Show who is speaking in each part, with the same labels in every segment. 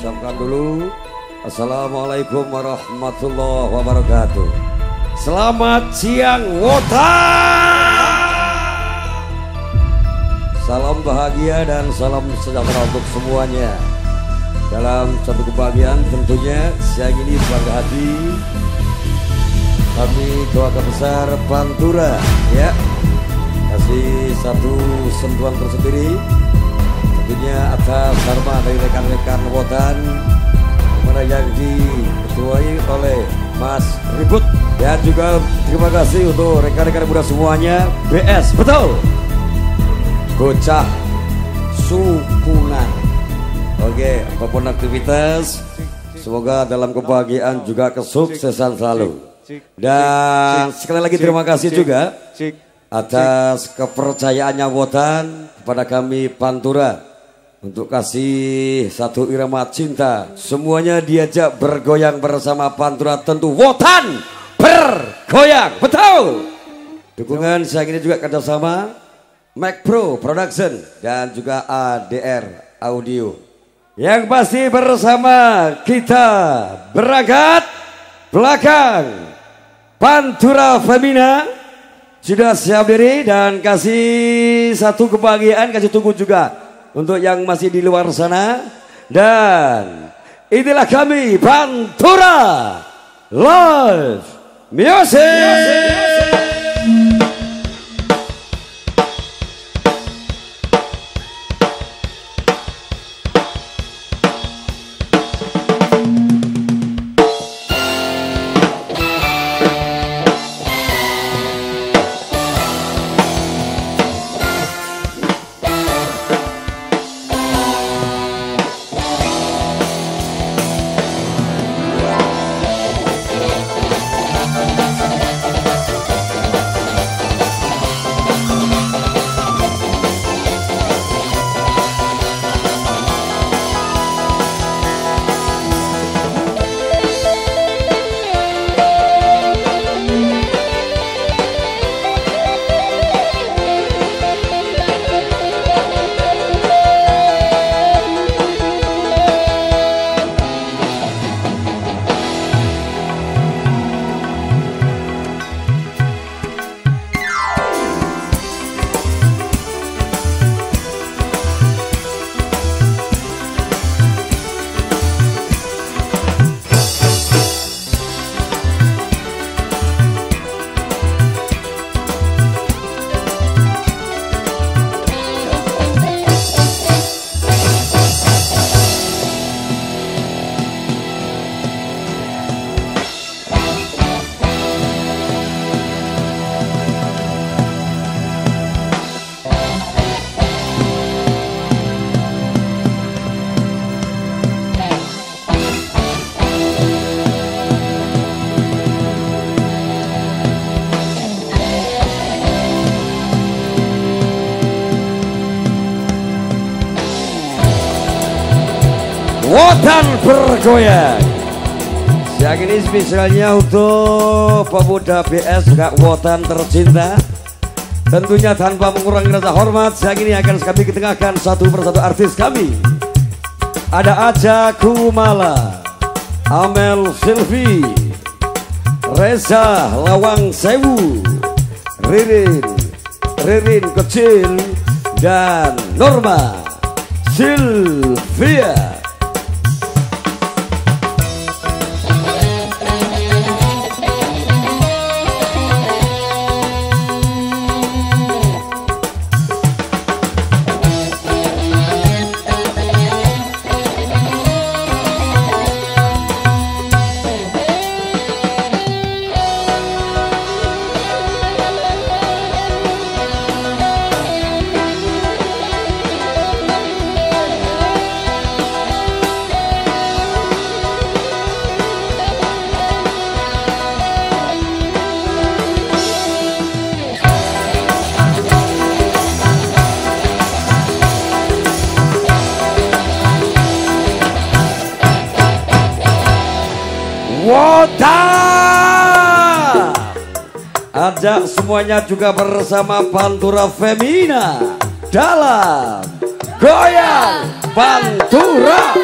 Speaker 1: ucapkan dulu. Assalamualaikum warahmatullahi wabarakatuh. Selamat siang Wotan Salam bahagia dan salam sejahtera untuk semuanya. Dalam satu kebahagiaan tentunya siang ini bangga hati. Kami keluarga besar Pantura ya. Kasih satu sentuhan tersendiri tentunya atas harma dari rekan-rekan Wotan mana yang diketuai oleh Mas Ribut. Dan juga terima kasih untuk rekan-rekan muda semuanya. BS betul. Bocah sukunan. Oke apa pun aktivitas semoga dalam kebahagiaan juga kesuksesan selalu. Dan sekali lagi terima kasih juga atas kepercayaannya Wotan kepada kami Pantura untuk kasih satu irama cinta. Semuanya diajak bergoyang bersama Pantura tentu Wotan bergoyang. Betul. Dukungan saya ini juga kerjasama Mac Pro Production dan juga ADR Audio. Yang pasti bersama kita berangkat belakang Pantura Femina sudah siap diri dan kasih satu kebahagiaan kasih tunggu juga untuk yang masih di luar sana dan inilah kami Pantura Live Music. Music. Bergoyang. Siang ini spesialnya untuk pemuda BS Wotan tercinta. Tentunya tanpa mengurangi rasa hormat Siang ini akan kami ketengahkan satu persatu artis kami. Ada Aja Kumala Amel Silvi Reza Lawang Sewu Ririn Ririn Kecil Dan Norma Sylvia semuanya juga bersama Pantura Femina Dalam Goyang Pantura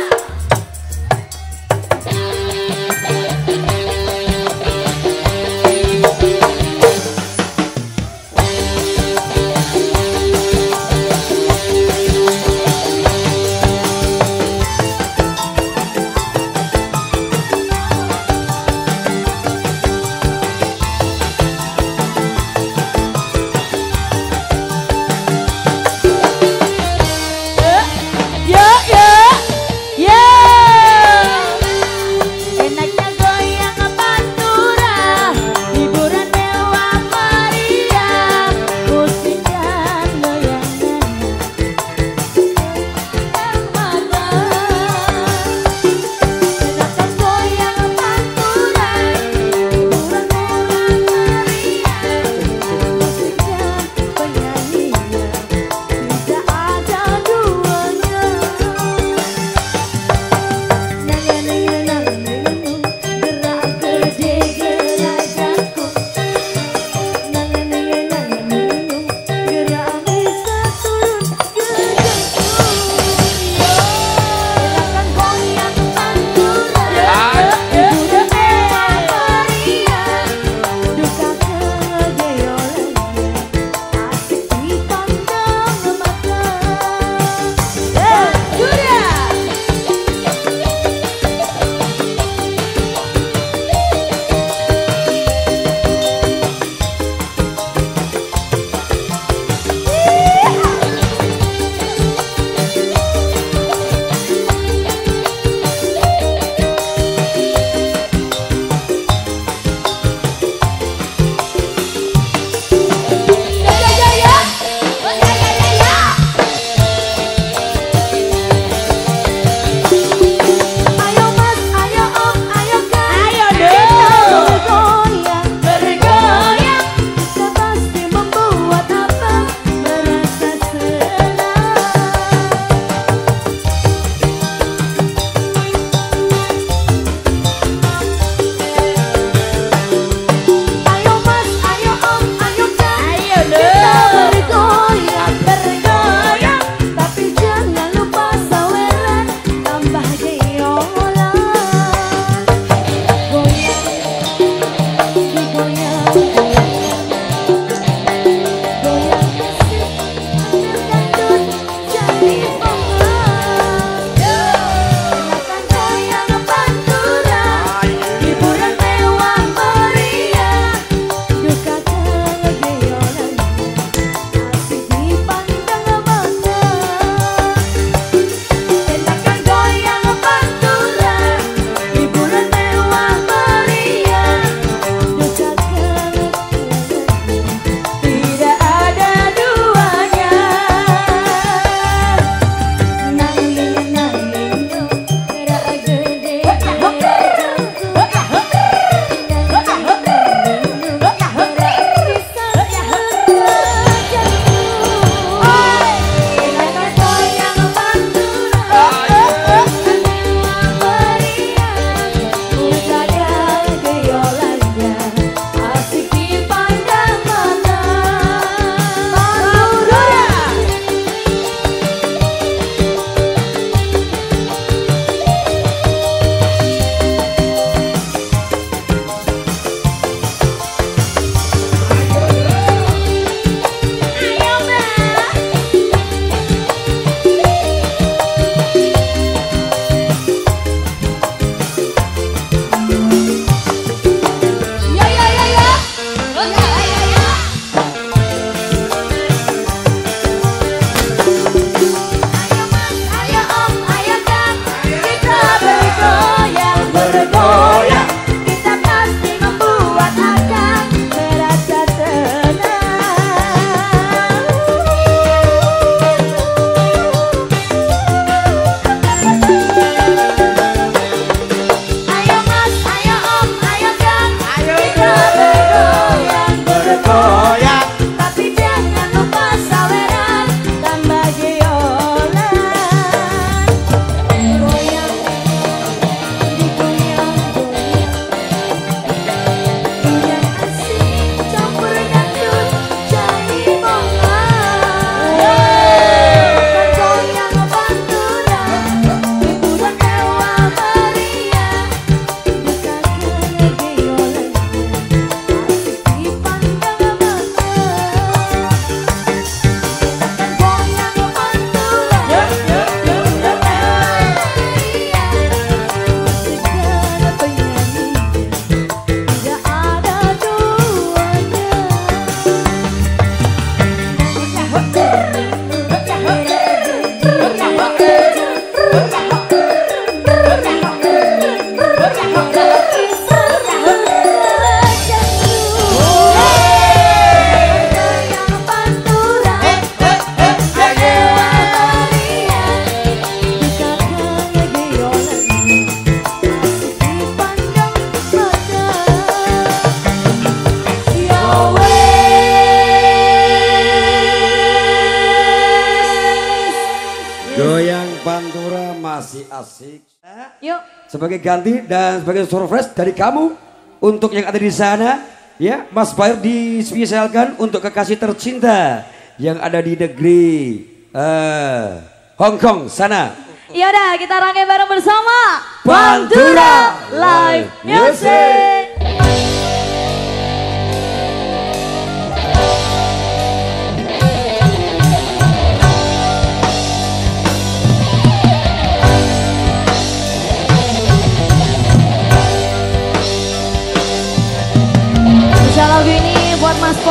Speaker 1: dari kamu untuk yang ada di sana, ya Mas Bayer dispesialkan untuk kekasih tercinta yang ada di negeri uh, Hong Kong sana.
Speaker 2: Yaudah kita rangkai bareng bersama
Speaker 1: Pantura
Speaker 2: Live Music.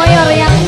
Speaker 2: Buat Mas Poyor yang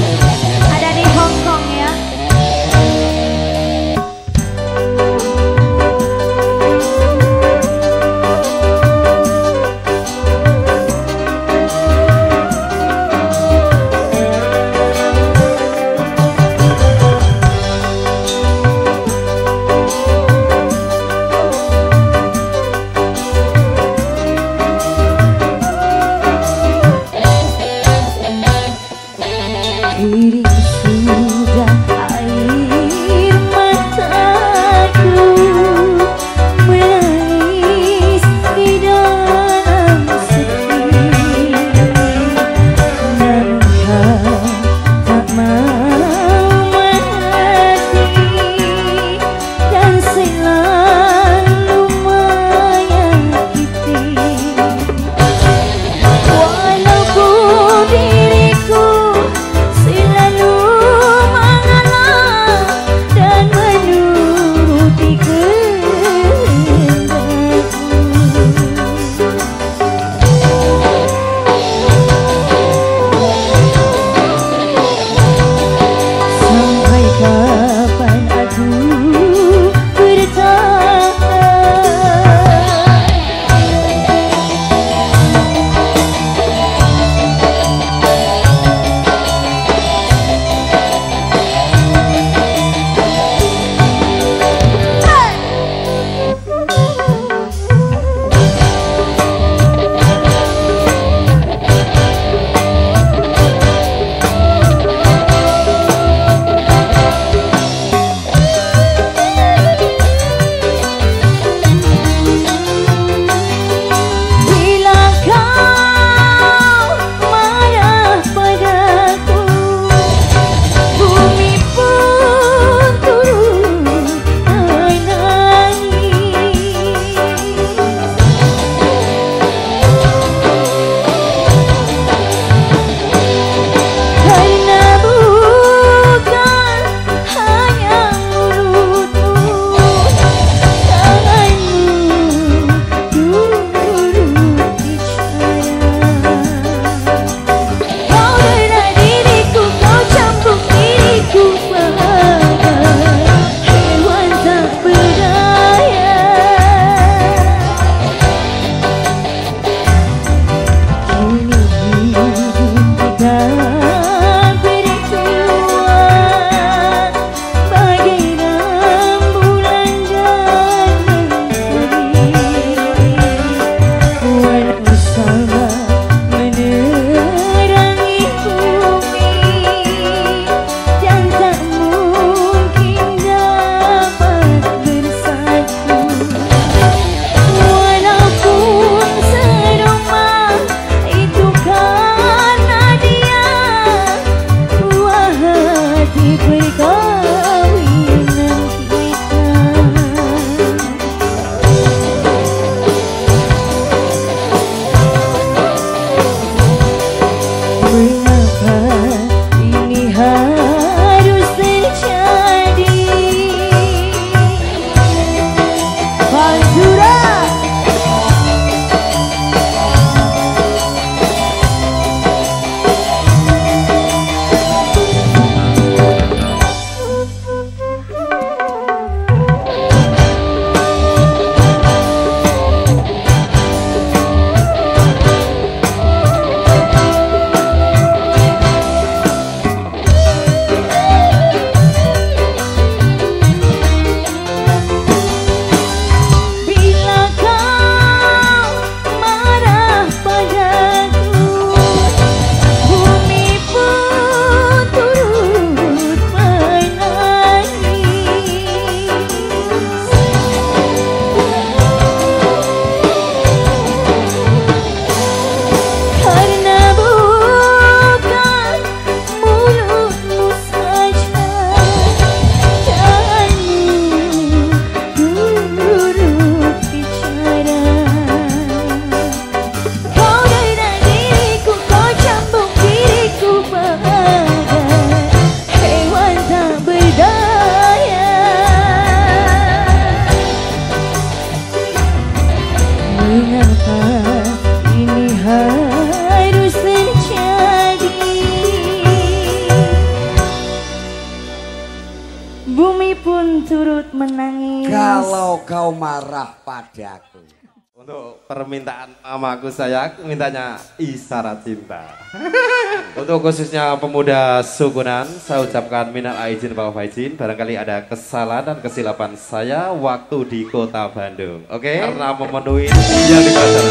Speaker 2: khususnya pemuda Sukunan, saya ucapkan minal aizin wal faizin. Barangkali ada kesalahan dan kesilapan saya waktu di kota Bandung. Oke? Karena memenuhi yang dibaca.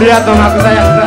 Speaker 2: Lihat dong aku sayang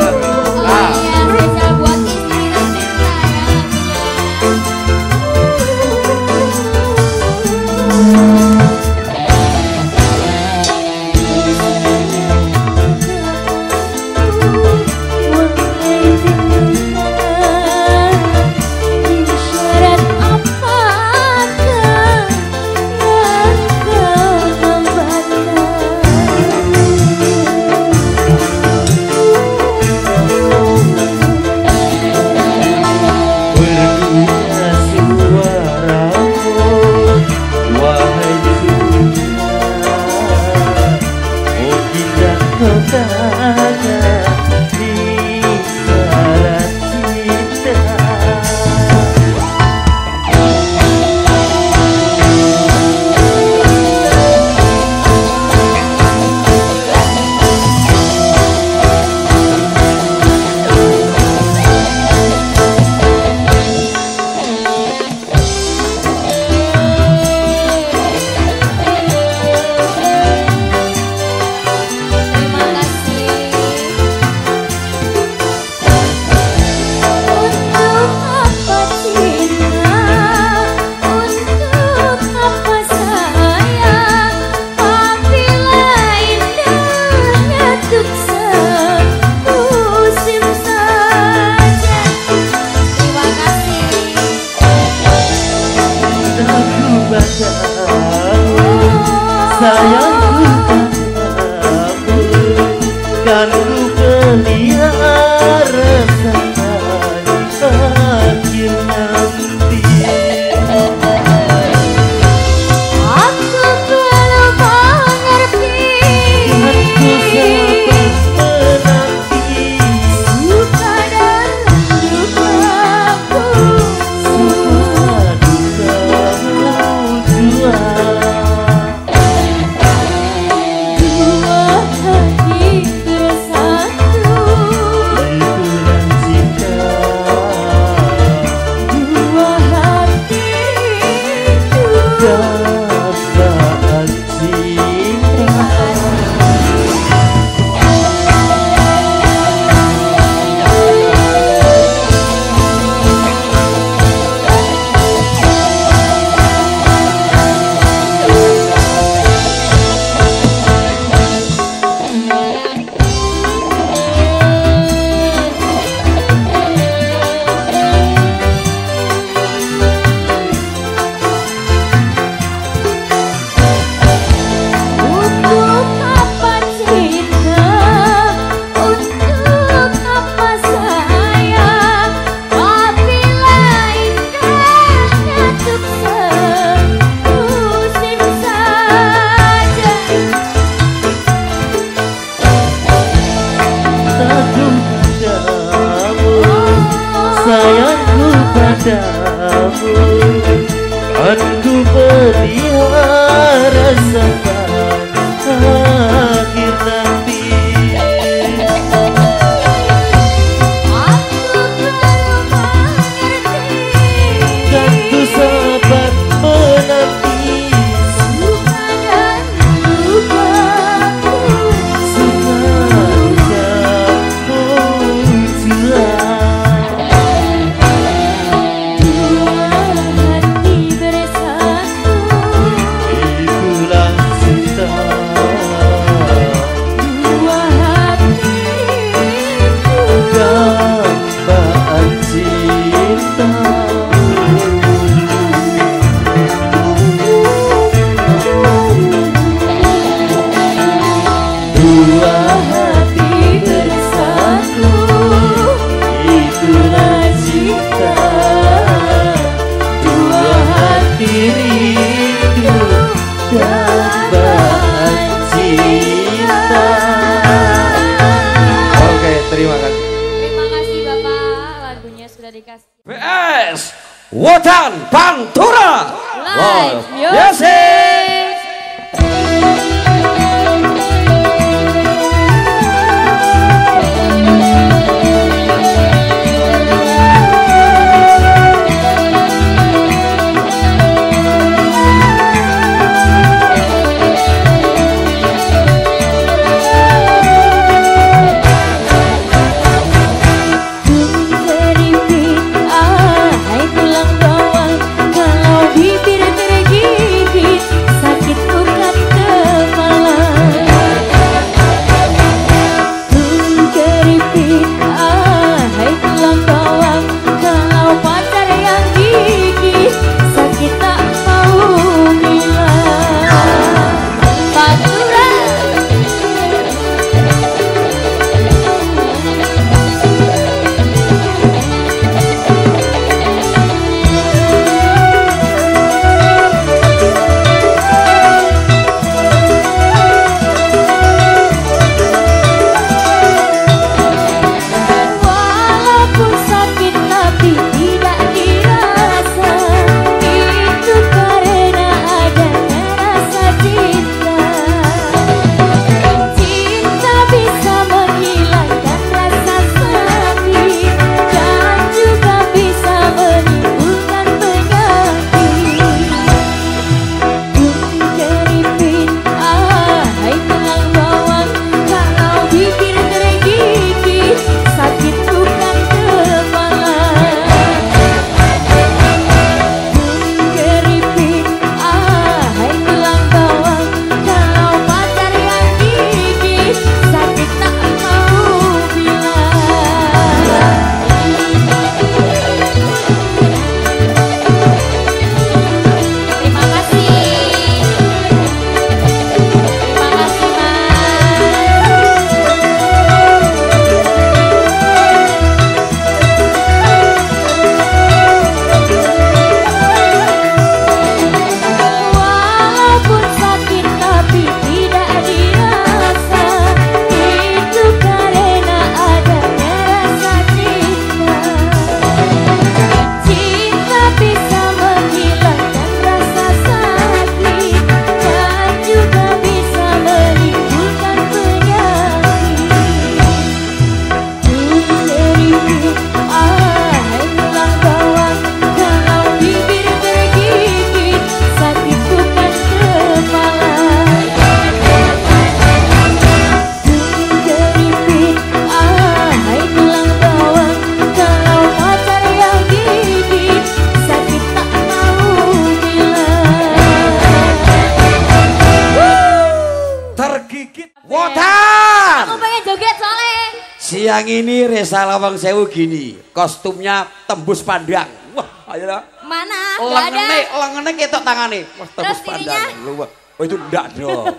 Speaker 1: Lawang Sewu gini, kostumnya tembus pandang. Wah, ayolah.
Speaker 2: Mana?
Speaker 1: Lengene, lengene ketok tangane. Wah, tembus
Speaker 2: Terus
Speaker 1: pandang. Luwak. Oh, itu ndak dong.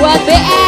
Speaker 2: Buat BM.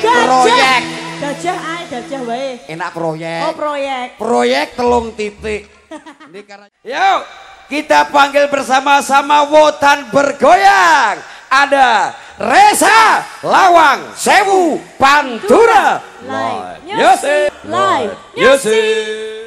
Speaker 1: jenenge proyek.
Speaker 2: Gajah ae gajah wae.
Speaker 1: Enak proyek.
Speaker 2: Oh proyek.
Speaker 1: Proyek telung titik. Yo, kita panggil bersama-sama Wotan bergoyang. Ada Reza Lawang Sewu Pantura.
Speaker 2: Live.
Speaker 1: yes,
Speaker 2: Live. yes.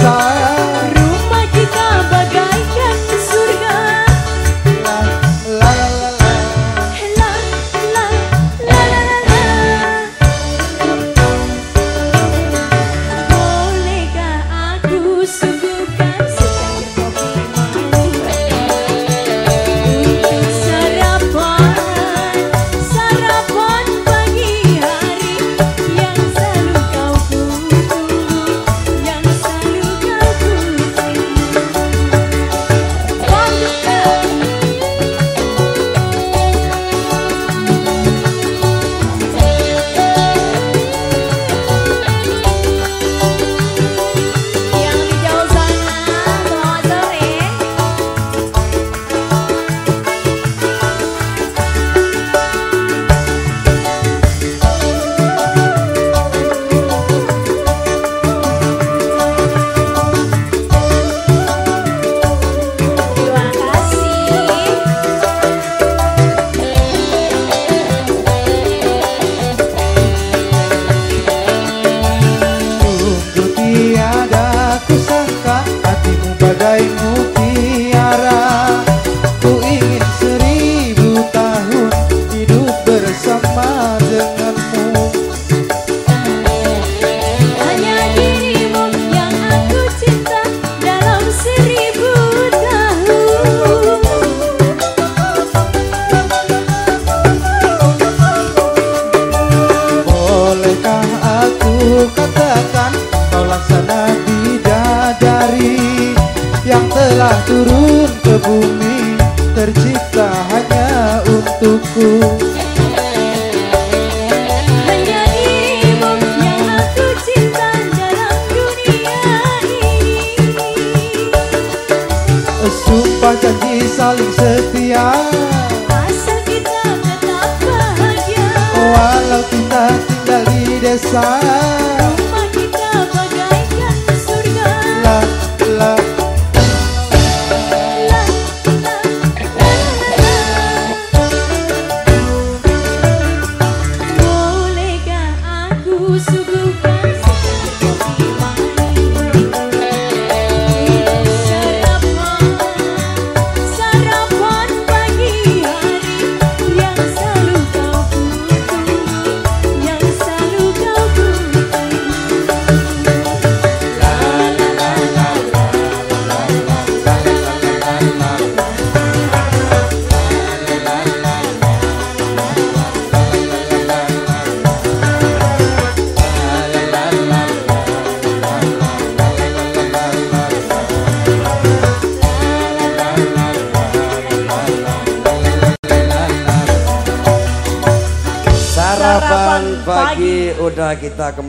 Speaker 2: साया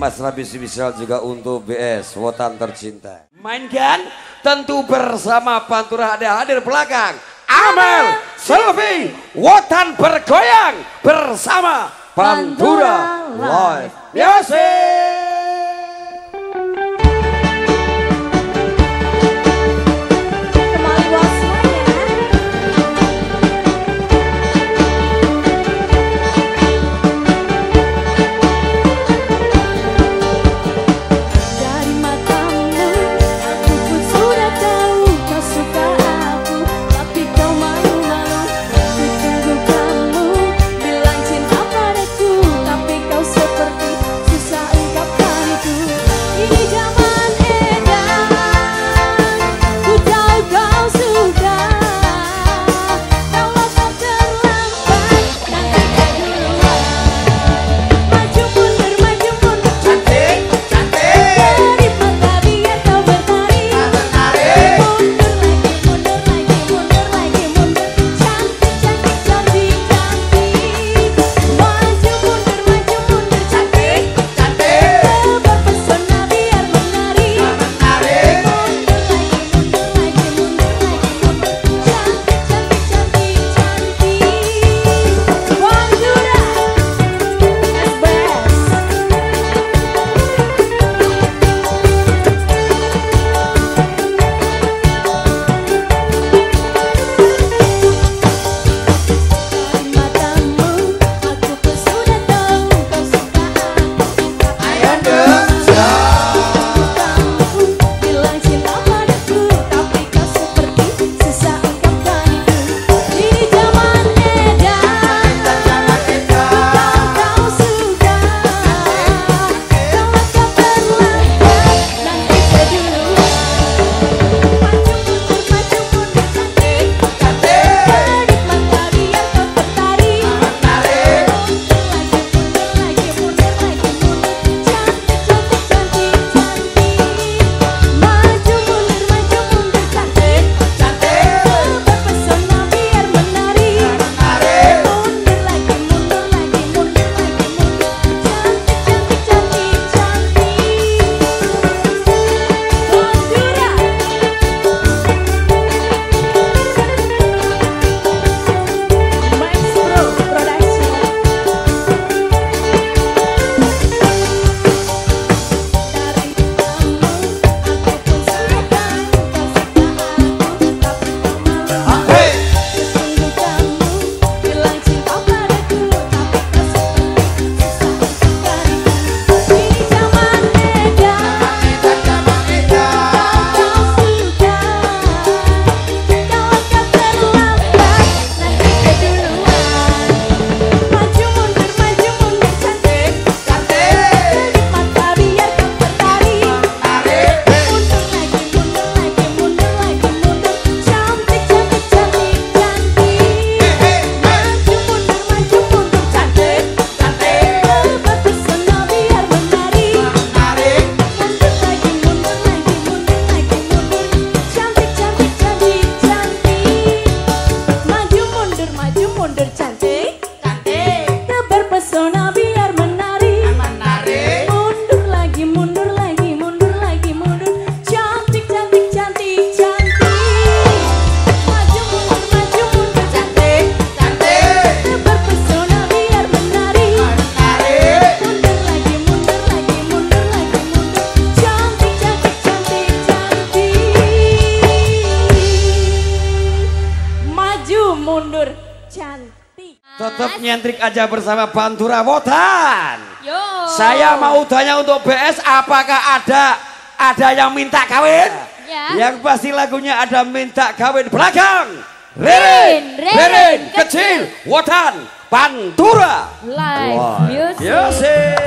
Speaker 2: Mas Rabi Sibisal juga untuk BS Wotan tercinta. Mainkan tentu bersama Pantura ada hadir belakang. Amel, Selvi, Wotan bergoyang bersama Pantura, Pantura Live. Music.
Speaker 1: Bersama Pantura Wotan.
Speaker 2: Yo.
Speaker 1: Saya mau tanya untuk BS apakah ada ada yang minta kawin?
Speaker 2: Ya.
Speaker 1: Yang pasti lagunya ada minta kawin belakang.
Speaker 2: Ririn,
Speaker 1: Ririn, kecil, Wotan, Pantura.
Speaker 2: Live
Speaker 1: Wah,
Speaker 2: music.
Speaker 1: Music.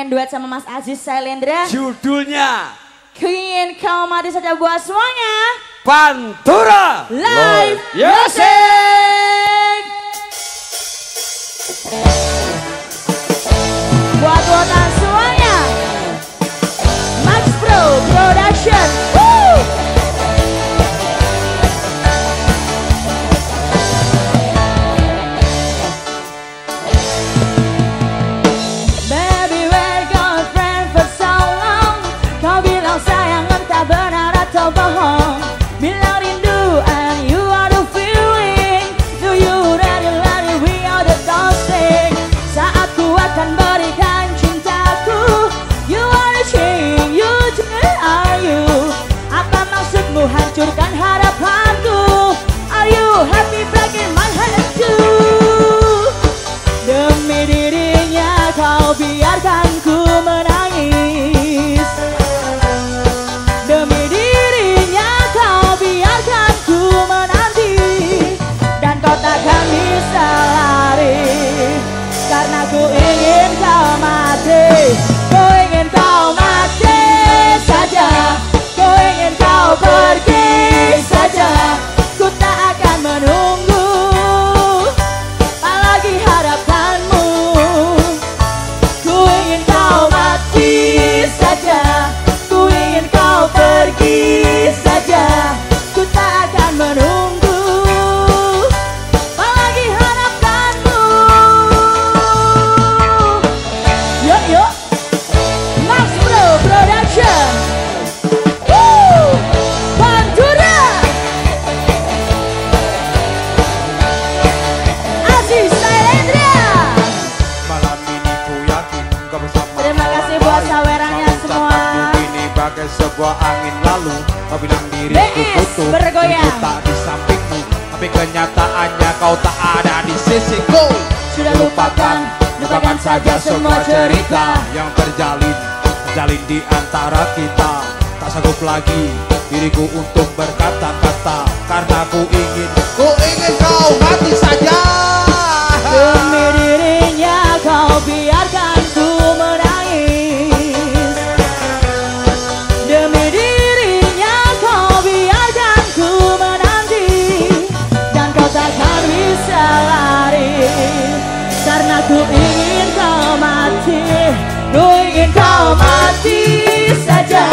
Speaker 2: pengen duet sama Mas Aziz Sailendra.
Speaker 3: Judulnya.
Speaker 2: Queen kau mati saja buat semuanya.
Speaker 3: Pantura.
Speaker 2: Live.
Speaker 3: Yes.
Speaker 4: Kenyataannya kau tak ada di sisiku
Speaker 2: Sudah lupakan, lupakan saja semua cerita
Speaker 4: Yang terjalin, terjalin di antara kita. Tak sanggup lagi diriku untuk berkata-kata Karena ku ingin, ku ingin kau mati saja.
Speaker 2: Demi dirinya kau biar Ku ingin kau mati Ku ingin kau mati saja.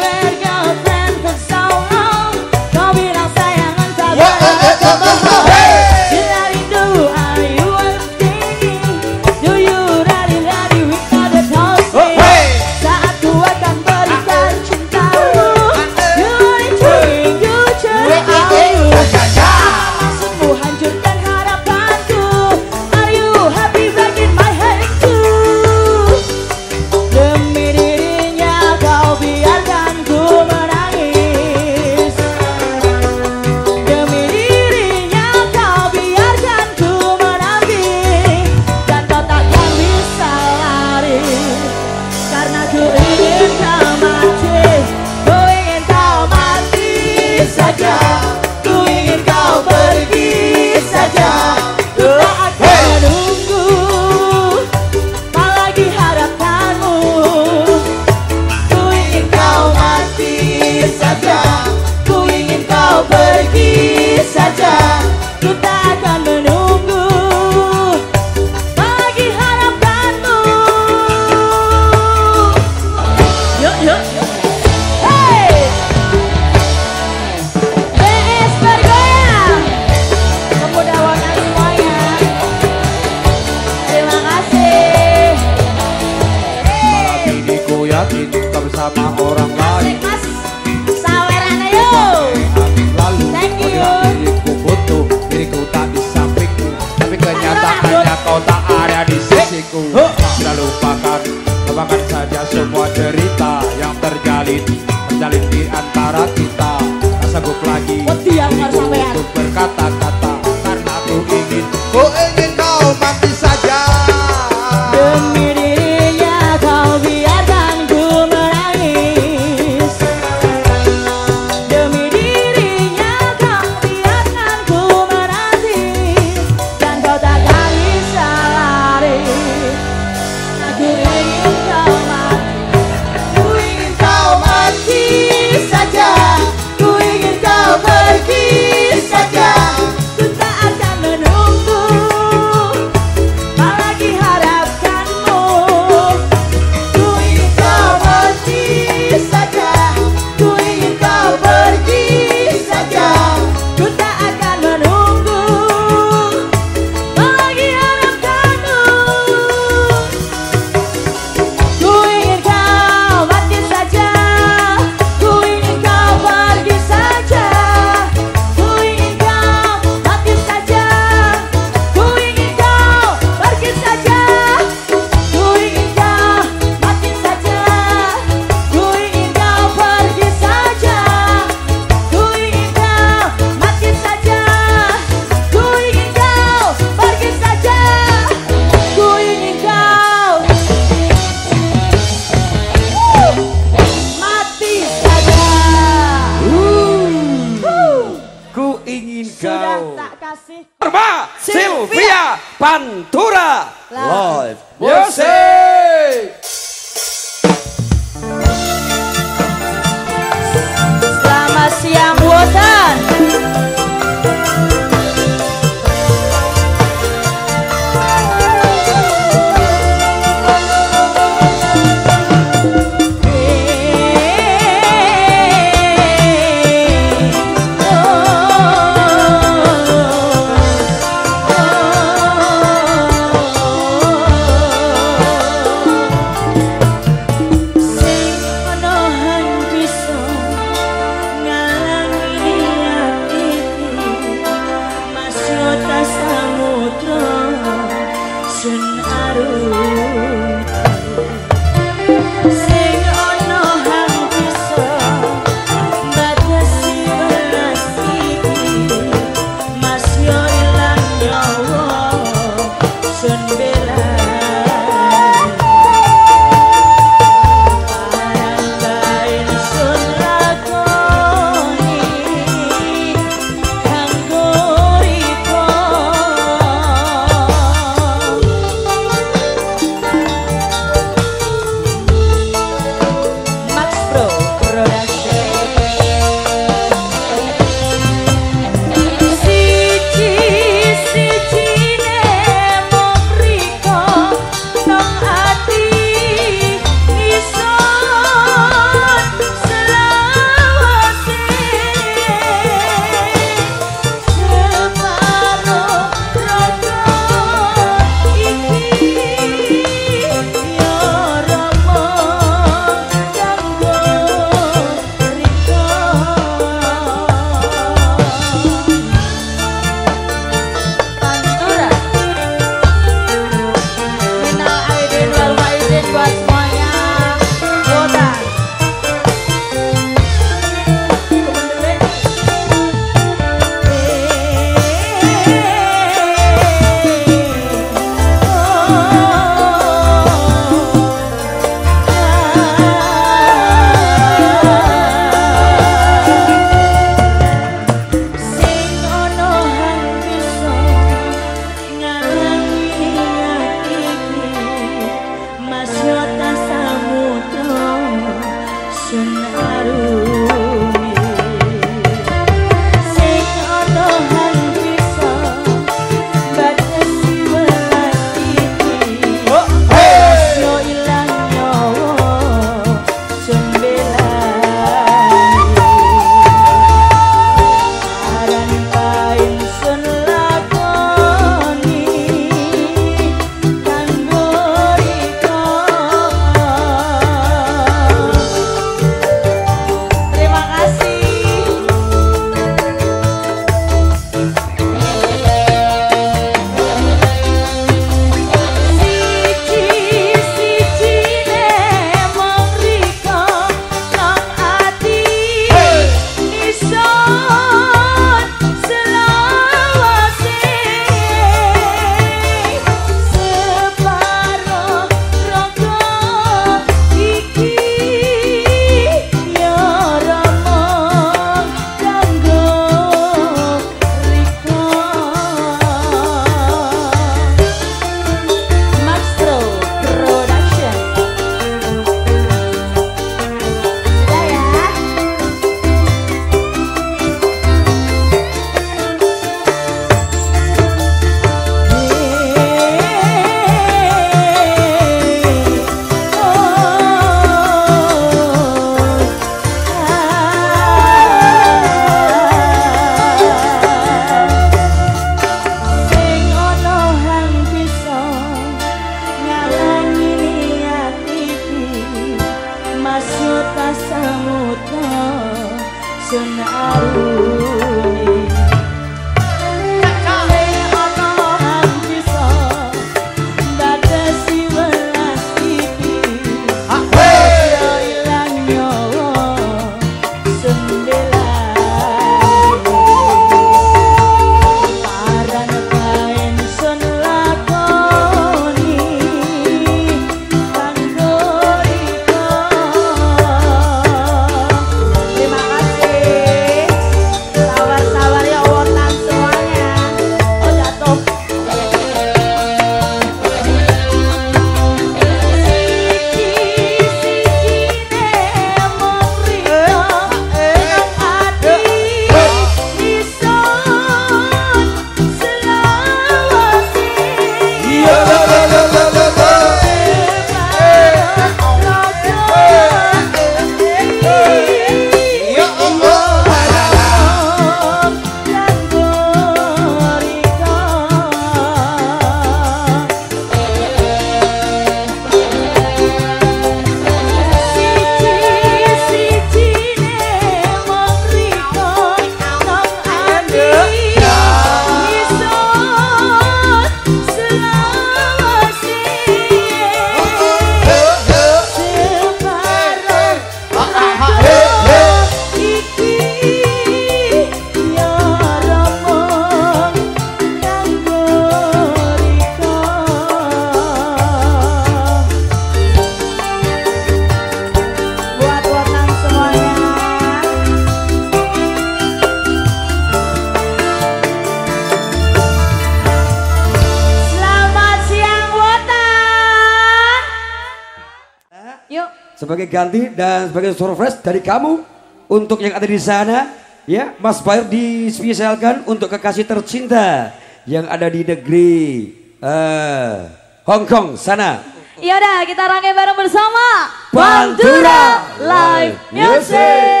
Speaker 1: Surprise dari kamu untuk yang ada di sana ya Mas Bayer dispesialkan untuk kekasih tercinta yang ada di negeri uh, Hong Kong sana.
Speaker 2: Ya udah kita rangkai bareng bersama
Speaker 1: Pantura
Speaker 2: Live Music.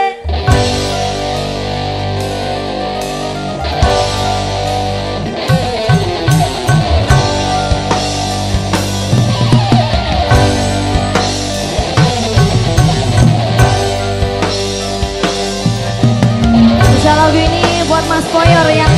Speaker 2: Lagu ini buat Mas Poyor yang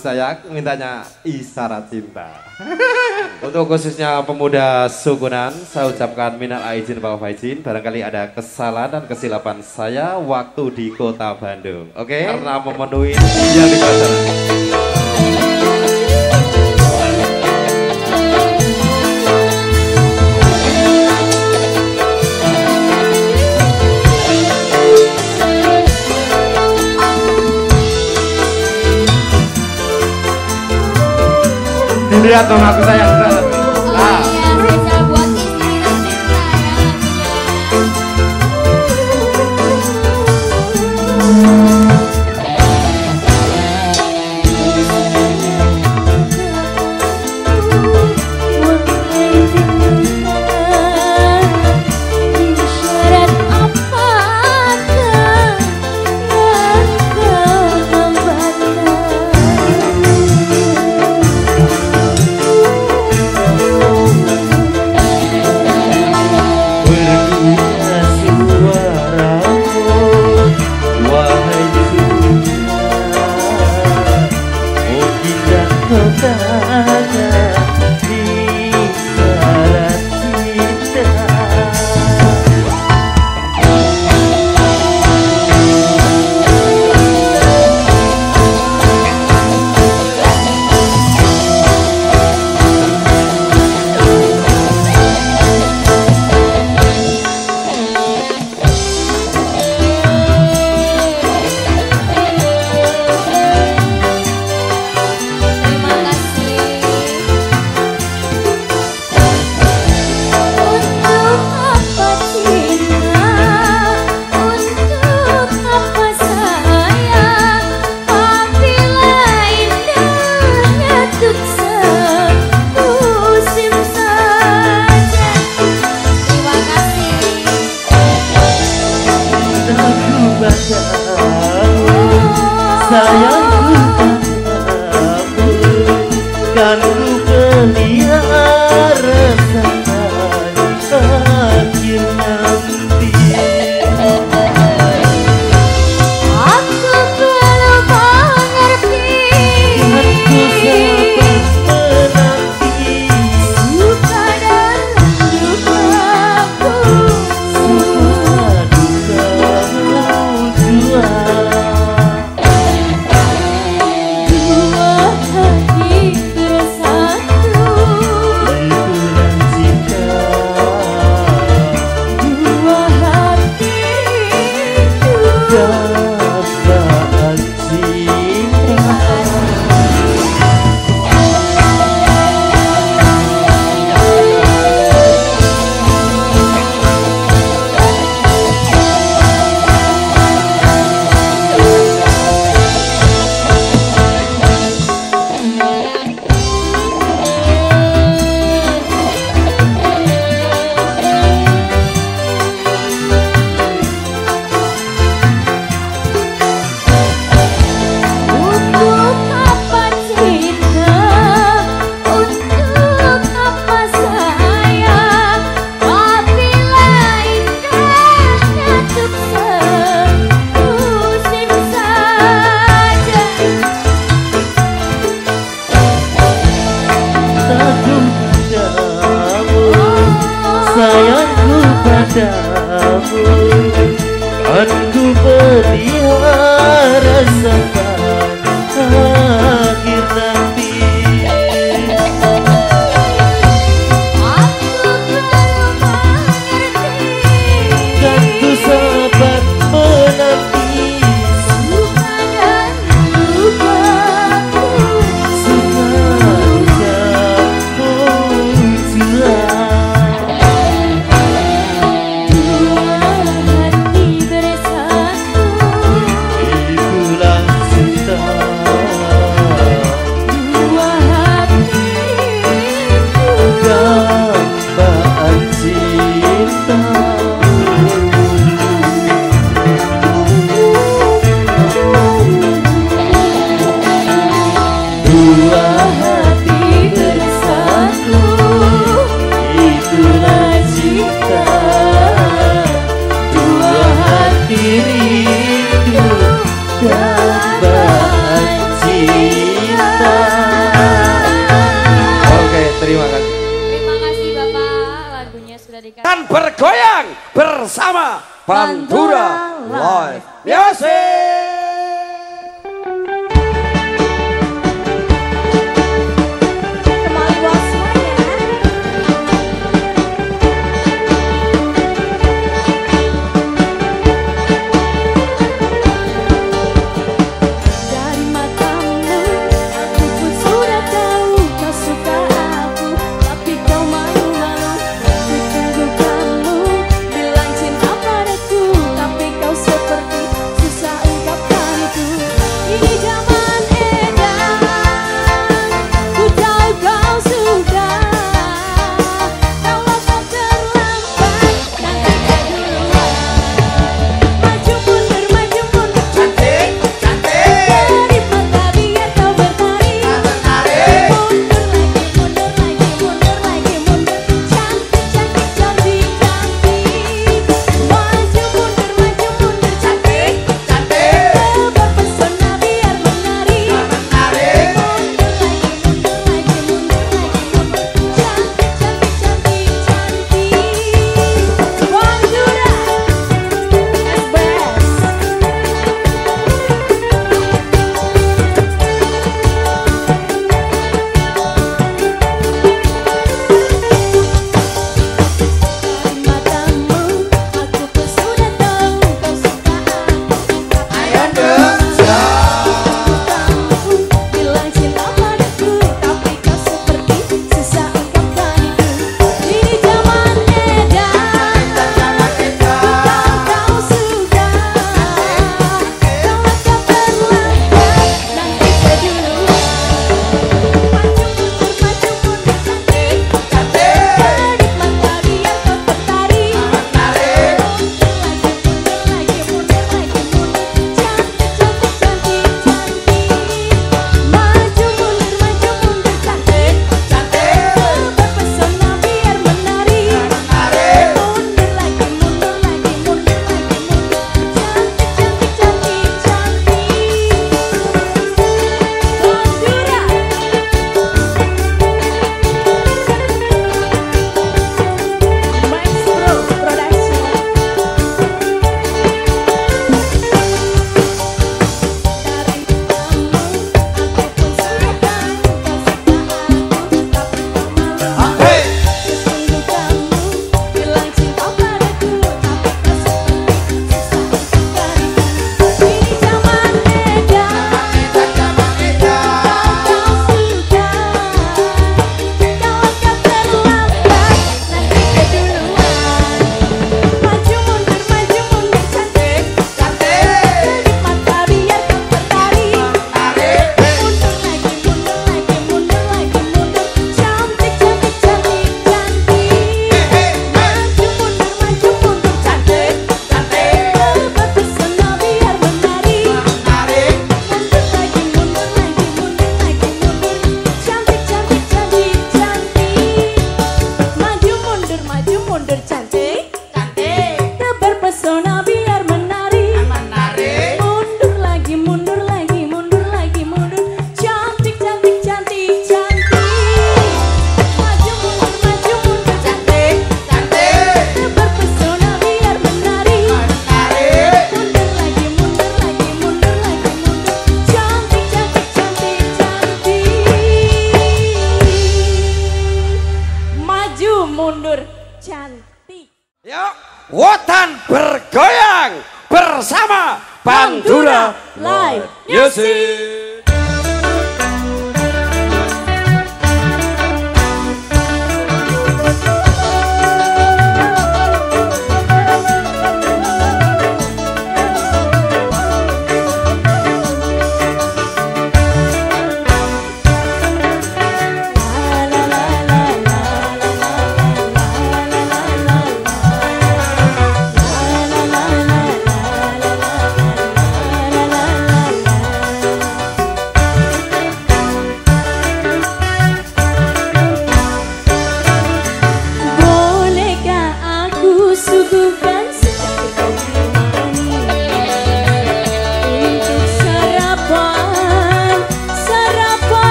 Speaker 2: saya, mintanya isyarat cinta. Untuk khususnya pemuda Sukunan, saya ucapkan minal aizin wal faizin. Barangkali ada kesalahan dan kesilapan saya waktu di kota Bandung. Oke? Karena memenuhi yang dibaca. Lihat mamaku sayang.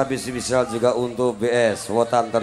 Speaker 1: Habis misal juga untuk BS Wotan tercinta.